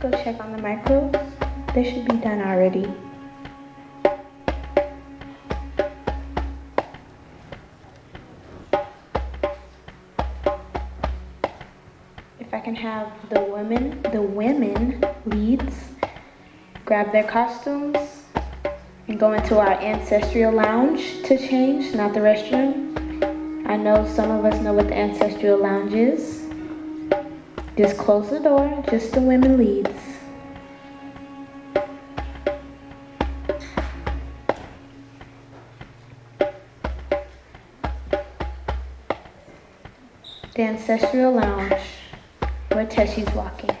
go check on the microbes. They should be done already. If I can have the women, the women leads grab their costumes and go into our ancestral lounge to change, not the restroom. I know some of us know what the ancestral lounge is. Just close the door, just the women leads. The ancestral lounge where Teshi's walking.